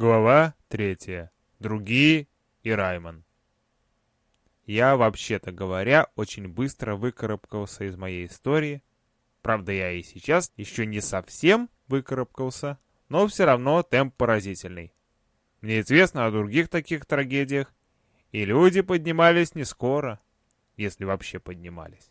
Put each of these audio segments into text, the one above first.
Глава третья. Другие и Раймон. Я, вообще-то говоря, очень быстро выкарабкался из моей истории. Правда, я и сейчас еще не совсем выкарабкался, но все равно темп поразительный. Мне известно о других таких трагедиях, и люди поднимались не скоро, если вообще поднимались.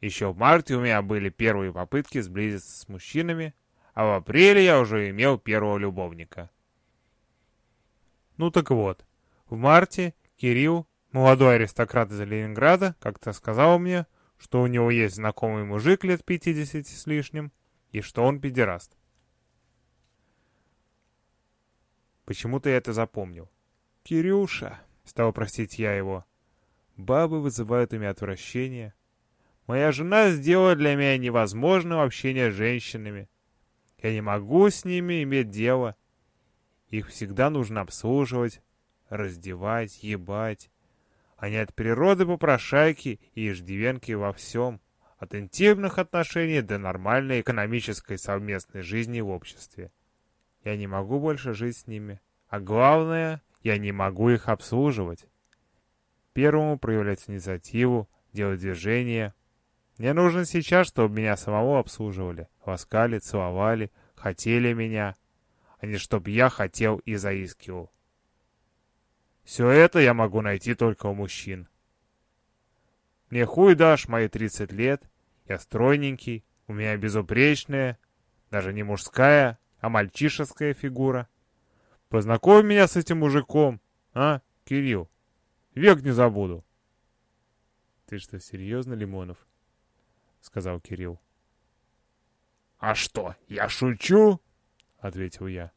Еще в марте у меня были первые попытки сблизиться с мужчинами, а в апреле я уже имел первого любовника — ну так вот, в марте Кирилл, молодой аристократ из Ленинграда, как-то сказал мне, что у него есть знакомый мужик лет 50 с лишним, и что он педераст. Почему-то я это запомнил. «Кирюша», — стал простить я его, — «бабы вызывают у меня отвращение. Моя жена сделала для меня невозможным общение с женщинами. Я не могу с ними иметь дело. Их всегда нужно обслуживать, раздевать, ебать. Они от природы попрошайки и иждивенки во всем. От интимных отношений до нормальной экономической совместной жизни в обществе. Я не могу больше жить с ними. А главное, я не могу их обслуживать. Первому проявлять инициативу, делать движения. Мне нужно сейчас, чтобы меня самого обслуживали, ласкали, целовали, хотели меня, а не чтоб я хотел и заискивал. Все это я могу найти только у мужчин. Мне хуй дашь мои 30 лет, я стройненький, у меня безупречная, даже не мужская, а мальчишеская фигура. Познакомь меня с этим мужиком, а, Кирилл? Век не забуду. Ты что, серьезно, Лимонов? Сказал Кирилл. А что, я шучу? — ответил я.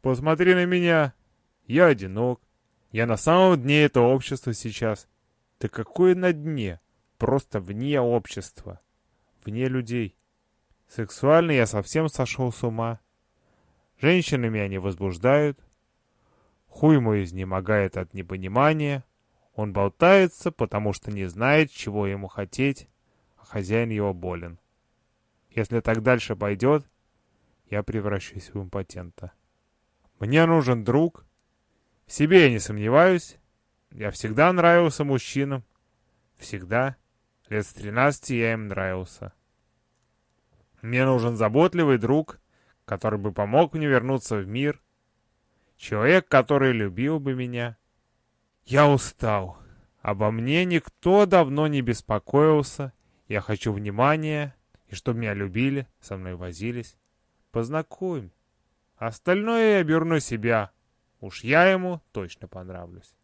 «Посмотри на меня. Я одинок. Я на самом дне этого общества сейчас. Да какое на дне? Просто вне общества. Вне людей. Сексуально я совсем сошел с ума. Женщины меня не возбуждают. Хуй мой изнемогает от непонимания. Он болтается, потому что не знает, чего ему хотеть, а хозяин его болен. Если так дальше пойдет, я превращусь в импотента. Мне нужен друг. В себе я не сомневаюсь. Я всегда нравился мужчинам. Всегда. Лет с тринадцати я им нравился. Мне нужен заботливый друг, который бы помог мне вернуться в мир. Человек, который любил бы меня. Я устал. Обо мне никто давно не беспокоился. Я хочу внимания, и чтобы меня любили, со мной возились. Познакомь. Остальное я оберну себя. Уж я ему точно понравлюсь.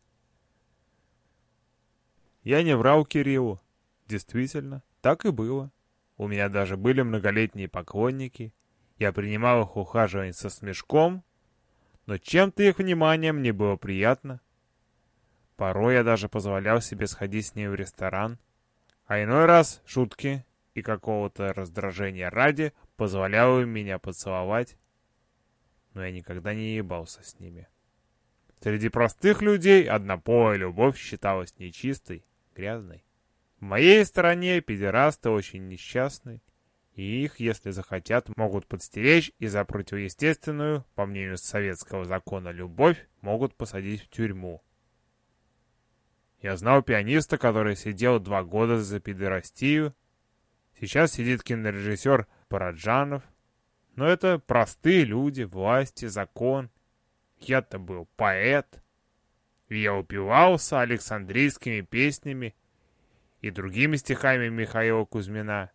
Я не врал Кириллу. Действительно, так и было. У меня даже были многолетние поклонники. Я принимал их ухаживание со смешком, но чем-то их внимание мне было приятно. Порой я даже позволял себе сходить с ней в ресторан, а иной раз шутки и какого-то раздражения ради позволял им меня поцеловать, но я никогда не ебался с ними. Среди простых людей однополая любовь считалась нечистой, грязной. В моей стороне педерасты очень несчастны, и их, если захотят, могут подстеречь и за противоестественную, по мнению советского закона, любовь могут посадить в тюрьму. Я знал пианиста, который сидел два года за педерастию. Сейчас сидит кинорежиссер Параджанов. Но это простые люди, власти, закон. Я-то был поэт. я упивался александрийскими песнями и другими стихами Михаила Кузьмина,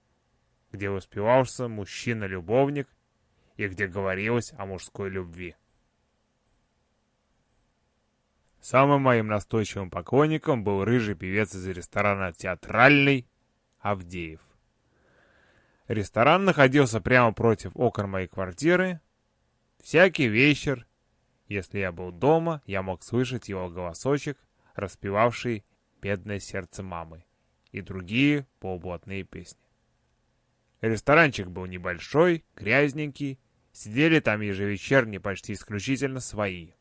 где воспевался мужчина-любовник и где говорилось о мужской любви. Самым моим настойчивым поклонником был рыжий певец из ресторана «Театральный» Авдеев. Ресторан находился прямо против окон моей квартиры. Всякий вечер, если я был дома, я мог слышать его голосочек, распевавший «Бедное сердце мамы» и другие полублатные песни. Ресторанчик был небольшой, грязненький, сидели там ежевечерне почти исключительно свои.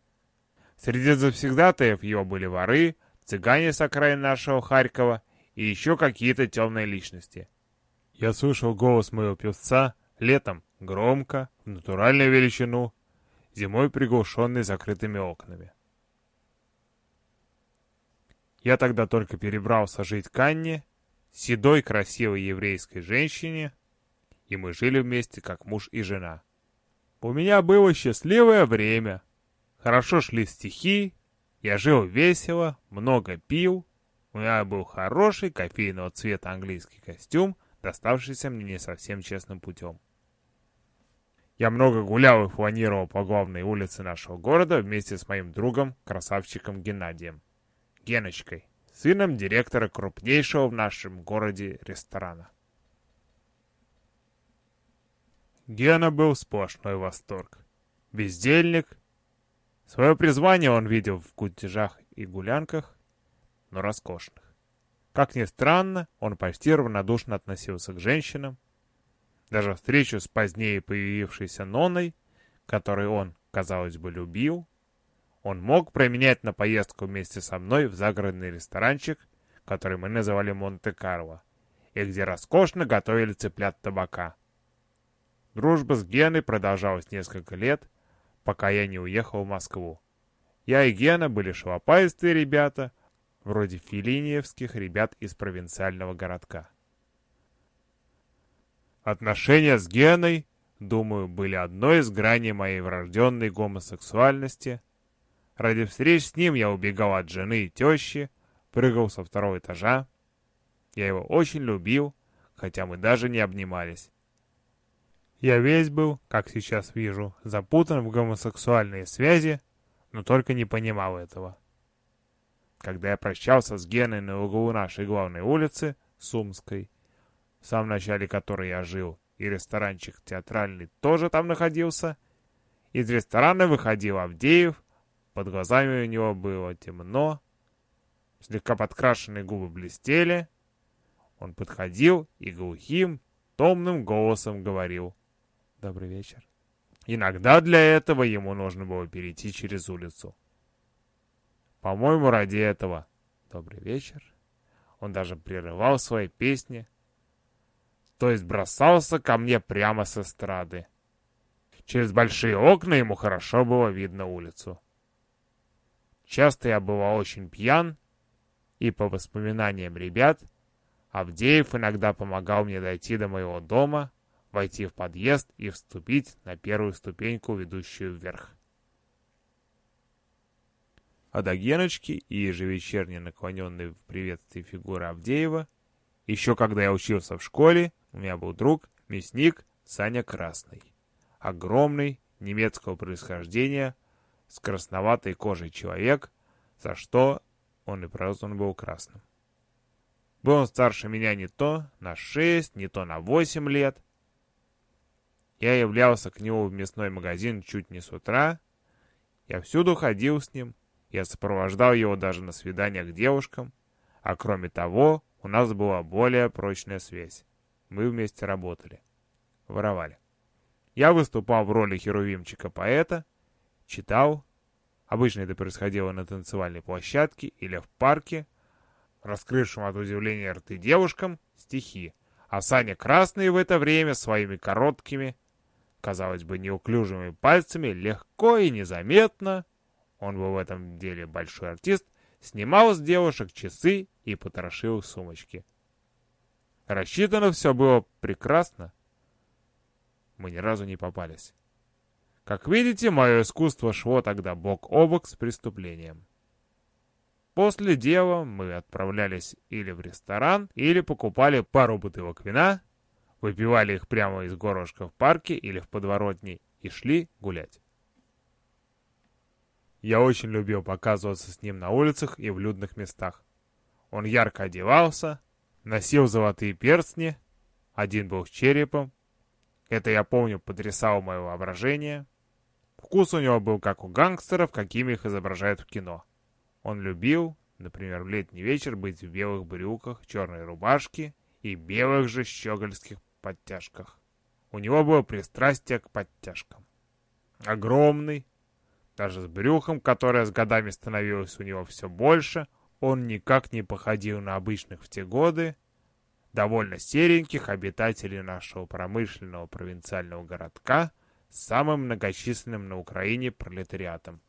Среди завсегдатаев его были воры, цыгане с окраин нашего Харькова и еще какие-то темные личности — я слышал голос моего певца летом громко, в натуральную величину, зимой приглушенный закрытыми окнами. Я тогда только перебрался жить к Анне, седой красивой еврейской женщине, и мы жили вместе как муж и жена. У меня было счастливое время. Хорошо шли стихи, я жил весело, много пил, у меня был хороший кофейного цвета английский костюм, доставшийся мне не совсем честным путем. Я много гулял и фланировал по главной улице нашего города вместе с моим другом, красавчиком Геннадием. Геночкой, сыном директора крупнейшего в нашем городе ресторана. Гена был сплошной восторг. Бездельник. Свое призвание он видел в кутежах и гулянках, но роскошных. Как ни странно, он почти равнодушно относился к женщинам. Даже встречу с позднее появившейся Ноной, которой он, казалось бы, любил, он мог променять на поездку вместе со мной в загородный ресторанчик, который мы называли Монте-Карло, и где роскошно готовили цыплят табака. Дружба с Геной продолжалась несколько лет, пока я не уехал в Москву. Я и Гена были шалопаистые ребята, вроде филиниевских ребят из провинциального городка. Отношения с Геной, думаю, были одной из граней моей врожденной гомосексуальности — Ради встреч с ним я убегал от жены и тещи, прыгал со второго этажа. Я его очень любил, хотя мы даже не обнимались. Я весь был, как сейчас вижу, запутан в гомосексуальные связи, но только не понимал этого. Когда я прощался с Геной на углу нашей главной улицы, Сумской, в самом начале которой я жил, и ресторанчик театральный тоже там находился, из ресторана выходил Авдеев, под глазами у него было темно, слегка подкрашенные губы блестели. Он подходил и глухим, томным голосом говорил «Добрый вечер». Иногда для этого ему нужно было перейти через улицу. По-моему, ради этого «Добрый вечер» он даже прерывал свои песни, то есть бросался ко мне прямо с эстрады. Через большие окна ему хорошо было видно улицу. Часто я бывал очень пьян, и по воспоминаниям ребят, Авдеев иногда помогал мне дойти до моего дома, войти в подъезд и вступить на первую ступеньку, ведущую вверх. А до Геночки и ежевечерне наклоненной в приветствии фигуры Авдеева, еще когда я учился в школе, у меня был друг, мясник Саня Красный. Огромный, немецкого происхождения, с красноватой кожей человек, за что он и прозван был красным. Был он старше меня не то на шесть, не то на восемь лет. Я являлся к нему в мясной магазин чуть не с утра. Я всюду ходил с ним. Я сопровождал его даже на свидания к девушкам. А кроме того, у нас была более прочная связь. Мы вместе работали. Воровали. Я выступал в роли херувимчика-поэта, читал. Обычно это происходило на танцевальной площадке или в парке, раскрывшим от удивления рты девушкам стихи. А Саня Красный в это время своими короткими, казалось бы, неуклюжими пальцами легко и незаметно, он был в этом деле большой артист, снимал с девушек часы и потрошил сумочки. Рассчитано все было прекрасно. Мы ни разу не попались. Как видите, мое искусство шло тогда бок о бок с преступлением. После дела мы отправлялись или в ресторан, или покупали пару бутылок вина, выпивали их прямо из горошка в парке или в подворотне и шли гулять. Я очень любил показываться с ним на улицах и в людных местах. Он ярко одевался, носил золотые перстни, один был с черепом. Это, я помню, потрясало мое воображение. Вкус у него был как у гангстеров, какими их изображают в кино. Он любил, например, в летний вечер быть в белых брюках, черной рубашке и белых же щегольских подтяжках. У него было пристрастие к подтяжкам. Огромный, даже с брюхом, которое с годами становилось у него все больше, он никак не походил на обычных в те годы, довольно сереньких обитателей нашего промышленного провинциального городка самым многочисленным на Украине пролетариатом.